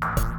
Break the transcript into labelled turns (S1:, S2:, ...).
S1: Bye.